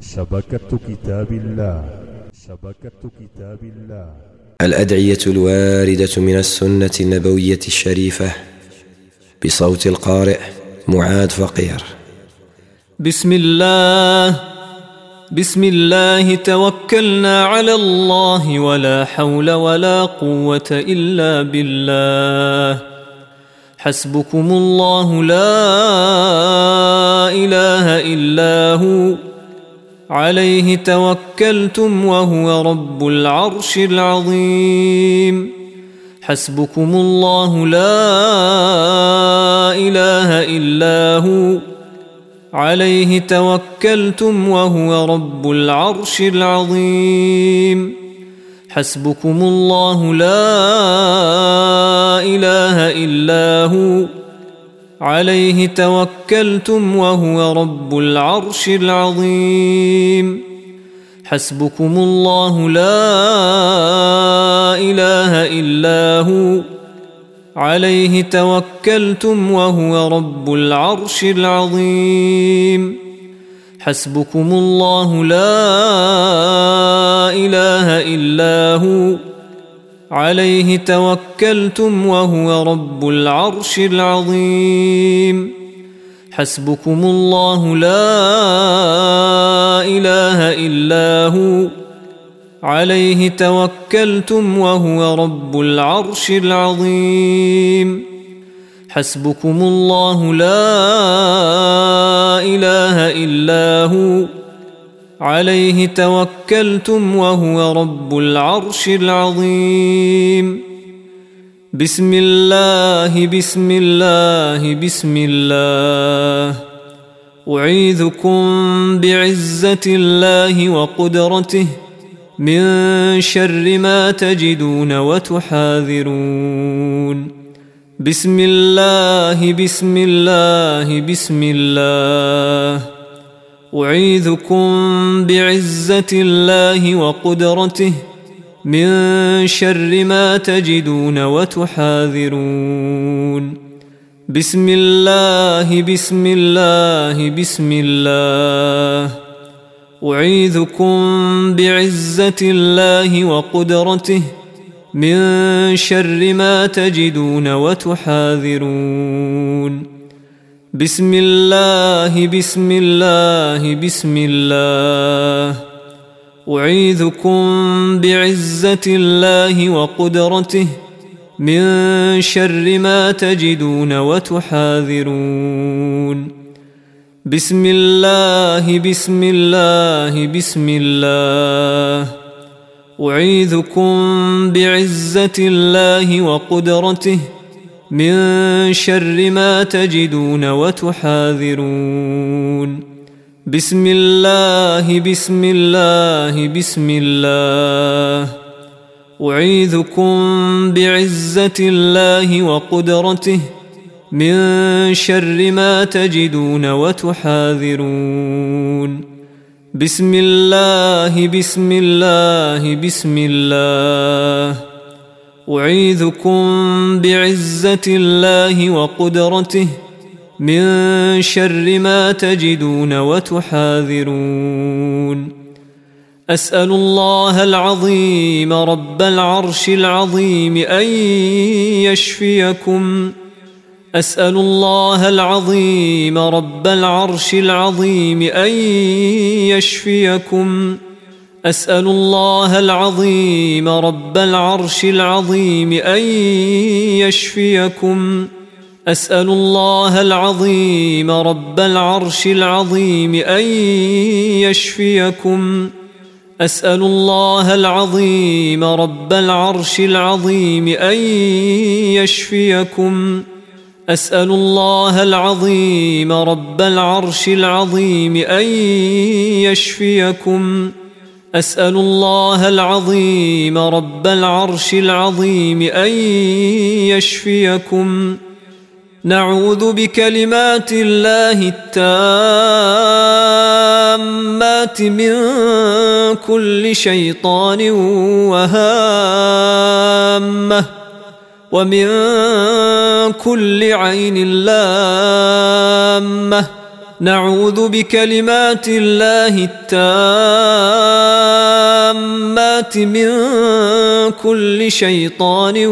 شبكة كتاب الله. شبكة كتاب الله. الأدعية الواردة من السنة النبوية الشريفة بصوت القارئ معاد فقير. بسم الله. بسم الله. توكلنا على الله ولا حول ولا قوة إلا بالله. حسبكم الله. لا إله إلا هو. عليه توكلتم وهو رب العرش العظيم. حسبكم الله لا إله إلا هو. عليه توكلتم وهو رب العرش العظيم. حسبكم الله لا إله إلا هو. عليه توكلتم وهو رب العرش العظيم. حسبكم الله لا إله إلا هو. عليه توكلتم وهو رب العرش العظيم. حسبكم الله لا إله إلا هو. عليه توكلتم وهو رب العرش العظيم. حسبكم الله لا إله إلا هو. عليه توكلتم وهو رب العرش العظيم. حسبكم الله لا إله إلا هو. عليه توكلتم وهو رب العرش العظيم. بسم الله بسم الله بسم الله. أعيذكم بعزة الله وقدرته من شر ما تجدون وتحاذرون. بسم الله بسم الله بسم الله. أعيذكم بعزة الله وقدرته من شر ما تجدون وتحاذرون. بسم الله بسم الله بسم الله. أعيذكم بعزة الله وقدرته من شر ما تجدون وتحاذرون. بسم الله بسم الله بسم الله أعيذكم بعزة الله وقدرته من شر ما تجدون وتحاذرون. بسم الله بسم الله بسم الله أعيذكم بعزة الله وقدرته من شر ما تجدون وتحاذرون. بسم الله بسم الله بسم الله. أعيذكم بعزة الله وقدرته. من شر ما تجدون وتحاذرون. بسم الله بسم الله بسم الله. أعيذكم بعزة الله وقدرته من شر ما تجدون وتحاذرون. أسأل الله العظيم رب العرش العظيم أن يشفيكم. أسأل الله العظيم رب العرش العظيم أن يشفيكم. أسأل الله العظيم رب العرش العظيم أن يشفيكم. أسأل الله العظيم رب العرش العظيم أن يشفيكم. أسأل الله العظيم رب العرش العظيم أن يشفيكم. أسأل الله العظيم رب العرش العظيم أن يشفيكم. أسأل الله العظيم رب العرش العظيم أن يشفيكم. نعوذ بكلمات الله التامات من كل شيطان وهامة ومن كل عين لامة. نعوذ بكلمات الله التامات من كل شيطان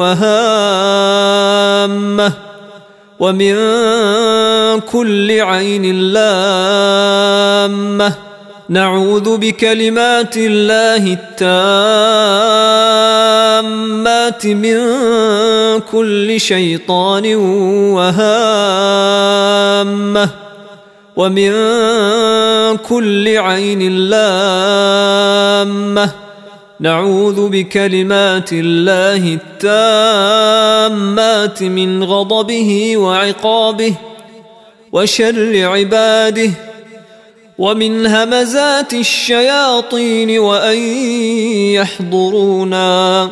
وهامة ومن كل عين لامة. نعوذ بكلمات الله التامات من كل شيطان وهامة. ومن كل عين لامة. نعوذ بكلمات الله التامات من غضبه وعقابه وشر عباده ومن همزات الشياطين وأن يحضرونا.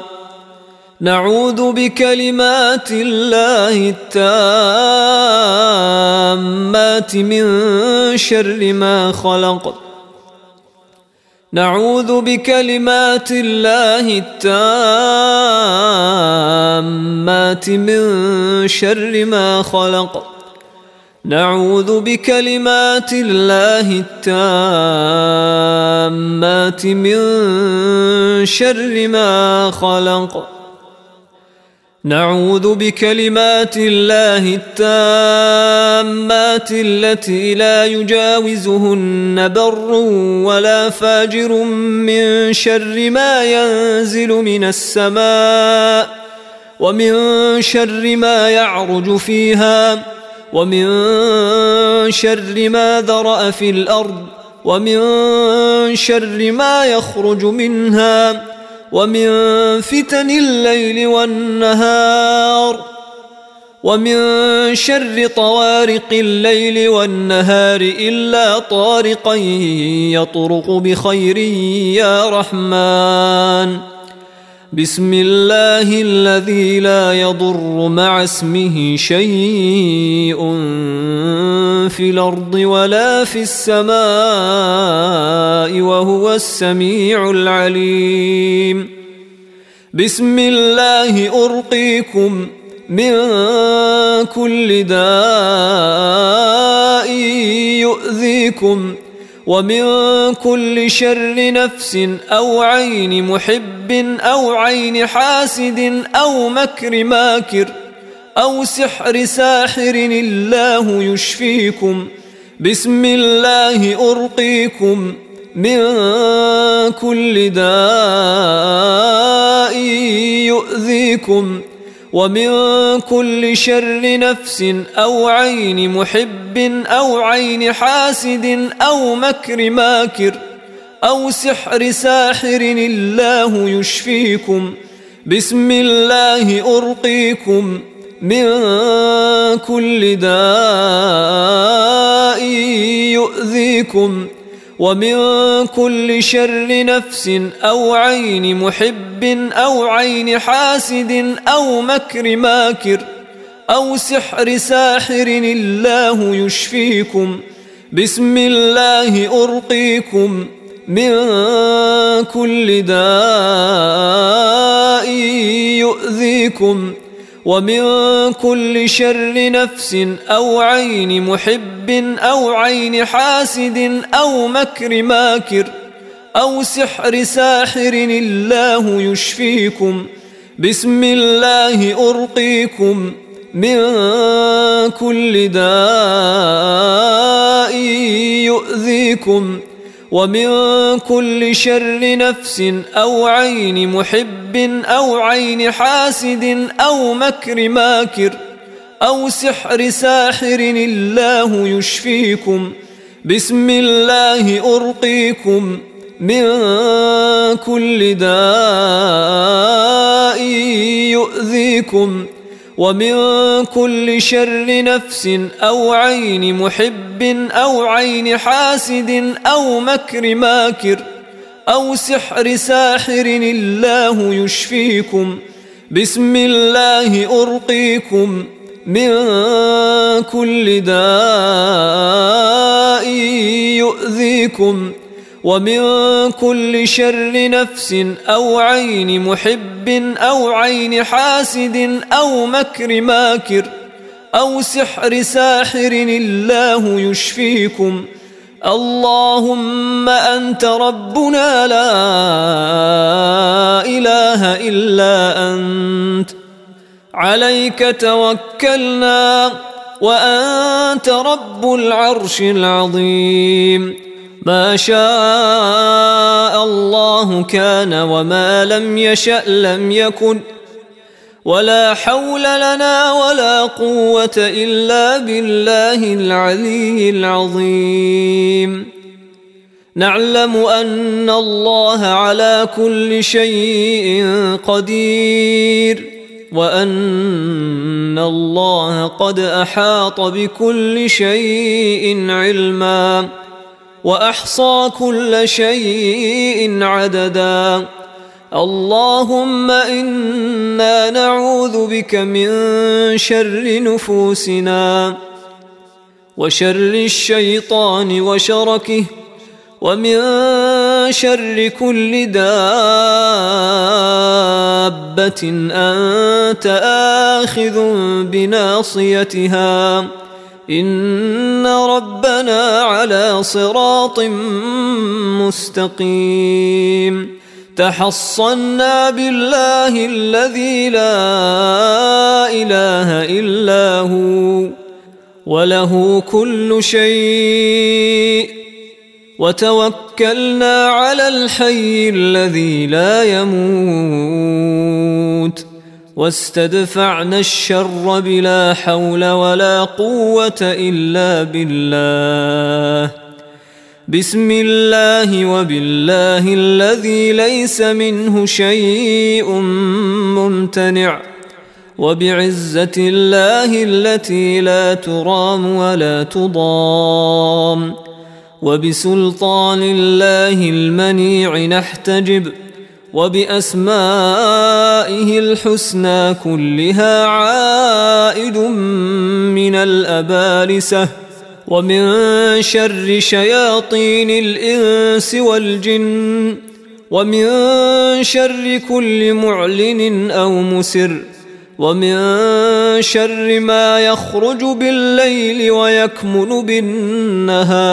نعوذ بكلمات الله التامات من شر ما خلق. نعوذ بكلمات الله التامات من شر ما خلق. نعوذ بكلمات الله التامات من شر ما خلق. نعوذ بكلمات الله التامات التي لا يجاوزهن بر ولا فاجر من شر ما ينزل من السماء ومن شر ما يعرج فيها ومن شر ما ذرأ في الأرض ومن شر ما يخرج منها ومن فتن الليل والنهار ومن شر طوارق الليل والنهار إلا طارقا يطرق بخير يا رحمن. بسم الله الذي لا يضر مع اسمه شيء في الأرض ولا في السماء وهو السميع العليم. بسم الله أرقيكم من كل داء يؤذيكم ومن كل شر نفس أو عين محب أو عين حاسد أو مكر ماكر أو سحر ساحر الله يشفيكم. بسم الله أرقيكم من كل داء يؤذيكم. ومن كل شر نفس أو عين محب أو عين حاسد أو مكر ماكر أو سحر ساحر الله يشفيكم بسم الله أرقيكم من كل داء يؤذيكم ومن كل شر نفس أو عين محب أو عين حاسد أو مكر ماكر أو سحر ساحر الله يشفيكم. بسم الله أرقيكم من كل داء يؤذيكم. ومن كل شر نفس أو عين محب أو عين حاسد أو مكر ماكر أو سحر ساحر الله يشفيكم بسم الله أرقيكم من كل داء يؤذيكم ومن كل شر نفس أو عين محب أو عين حاسد أو مكر ماكر أو سحر ساحر الله يشفيكم بسم الله أرقيكم من كل داء يؤذيكم ومن كل شر نفس أو عين محب أو عين حاسد أو مكر ماكر أو سحر ساحر الله يشفيكم. بسم الله أرقيكم من كل داء يؤذيكم. ومن كل شر نفس أو عين محب أو عين حاسد أو مكر ماكر أو سحر ساحر الله يشفيكم اللهم أنت ربنا لا إله إلا أنت عليك توكلنا وأنت رب العرش العظيم ما شاء الله كان وما لم يشأ لم يكن ولا حول لنا ولا قوة إلا بالله العلي العظيم. نعلم أن الله على كل شيء قدير وأن الله قد أحاط بكل شيء علما. وأحصى كل شيء عددا. اللهم إنا نعوذ بك من شر نفوسنا وشر الشيطان وشركه ومن شر كل دابة أنت آخذ بناصيتها. ان ربنا على صراط مستقيم تحصنا بالله الذي لا اله الا هو وله كل شيء وتوكلنا على الحي الذي لا يموت واستدفعنا الشر بلا حول ولا قوة إلا بالله. بسم الله وبالله الذي ليس منه شيء ممتنع. وبعزة الله التي لا ترام ولا تضام. وبسلطان الله المنيع نحتجب. وبأسمائه الحسنى كلها عائد من الأبالسة ومن شر شياطين الإنس والجن ومن شر كل معلن أو مسر ومن شر ما يخرج بالليل ويكمن بالنهار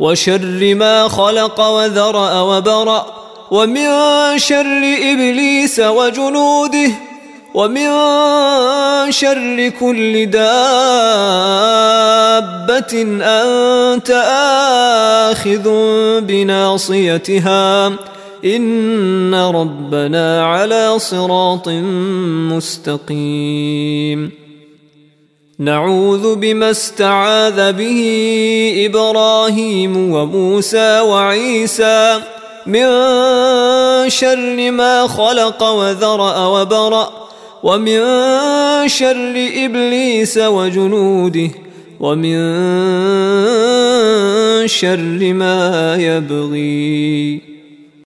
وشر ما خلق وذرأ وبرأ ومن شر إبليس وجنوده ومن شر كل دابة أنت آخذ بناصيتها. إن ربنا على صراط مستقيم. نعوذ بما استعاذ به إبراهيم وموسى وعيسى من شر ما خلق وذرأ وبرأ ومن شر إبليس وجنوده ومن شر ما يبغي.